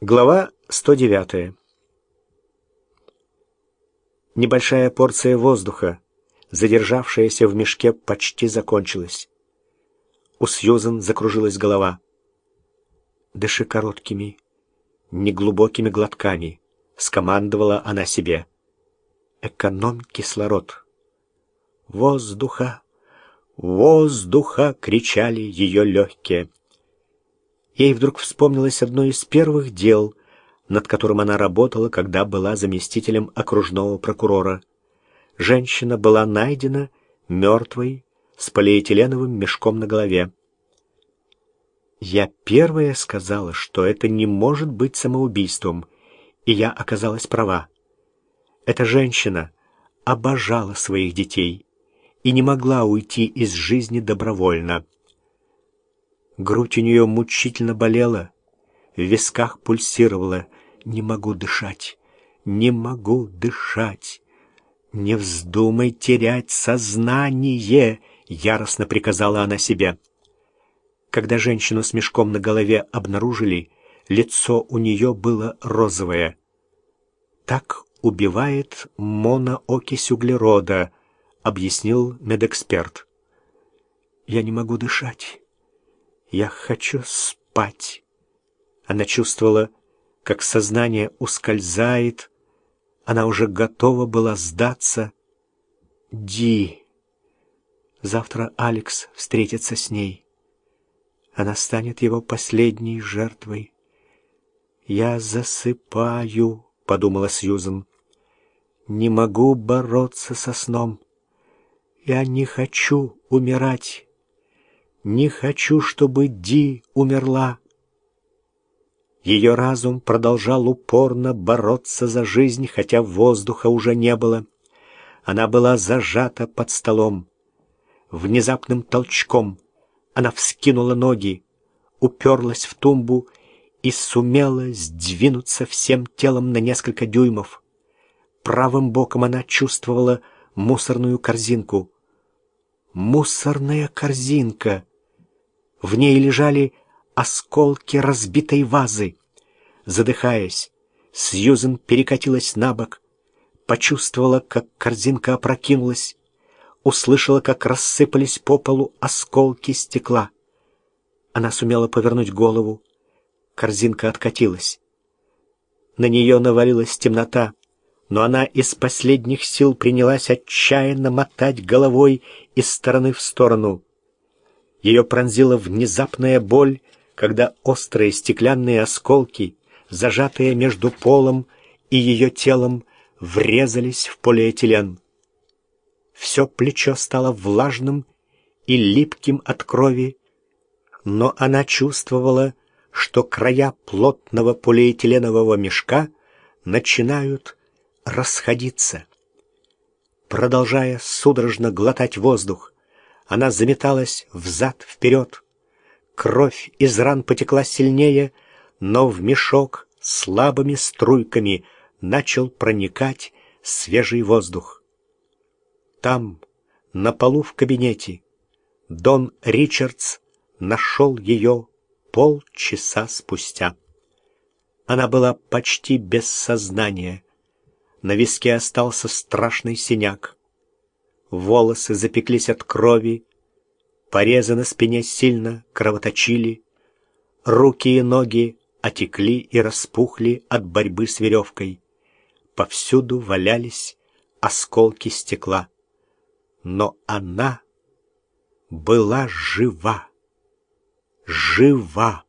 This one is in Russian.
Глава 109. Небольшая порция воздуха, задержавшаяся в мешке, почти закончилась. У Сьюзен закружилась голова. «Дыши короткими, неглубокими глотками», — скомандовала она себе. «Экономь кислород». «Воздуха! Воздуха!» — кричали ее легкие. Ей вдруг вспомнилось одно из первых дел, над которым она работала, когда была заместителем окружного прокурора. Женщина была найдена мертвой с полиэтиленовым мешком на голове. Я первая сказала, что это не может быть самоубийством, и я оказалась права. Эта женщина обожала своих детей и не могла уйти из жизни добровольно. Грудь у нее мучительно болела, в висках пульсировала. «Не могу дышать, не могу дышать». «Не вздумай терять сознание!» — яростно приказала она себе. Когда женщину с мешком на голове обнаружили, лицо у нее было розовое. «Так убивает моноокись углерода», — объяснил медэксперт. «Я не могу дышать. Я хочу спать. Она чувствовала, как сознание ускользает. Она уже готова была сдаться. Ди. Завтра Алекс встретится с ней. Она станет его последней жертвой. «Я засыпаю», — подумала Сьюзен. «Не могу бороться со сном. Я не хочу умирать». Не хочу, чтобы Ди умерла. Ее разум продолжал упорно бороться за жизнь, хотя воздуха уже не было. Она была зажата под столом. Внезапным толчком она вскинула ноги, уперлась в тумбу и сумела сдвинуться всем телом на несколько дюймов. Правым боком она чувствовала мусорную корзинку. Мусорная корзинка! В ней лежали осколки разбитой вазы. Задыхаясь, Сьюзен перекатилась на бок, почувствовала, как корзинка опрокинулась, услышала, как рассыпались по полу осколки стекла. Она сумела повернуть голову. Корзинка откатилась. На нее навалилась темнота, но она из последних сил принялась отчаянно мотать головой из стороны в сторону — ее пронзила внезапная боль, когда острые стеклянные осколки, зажатые между полом и ее телом, врезались в полиэтилен. Все плечо стало влажным и липким от крови, но она чувствовала, что края плотного полиэтиленового мешка начинают расходиться. Продолжая судорожно глотать воздух, она заметалась взад-вперед. Кровь из ран потекла сильнее, но в мешок слабыми струйками начал проникать свежий воздух. Там, на полу в кабинете, Дон Ричардс нашел ее полчаса спустя. Она была почти без сознания. На виске остался страшный синяк волосы запеклись от крови, порезы на спине сильно кровоточили, руки и ноги отекли и распухли от борьбы с веревкой. Повсюду валялись осколки стекла. Но она была жива. Жива!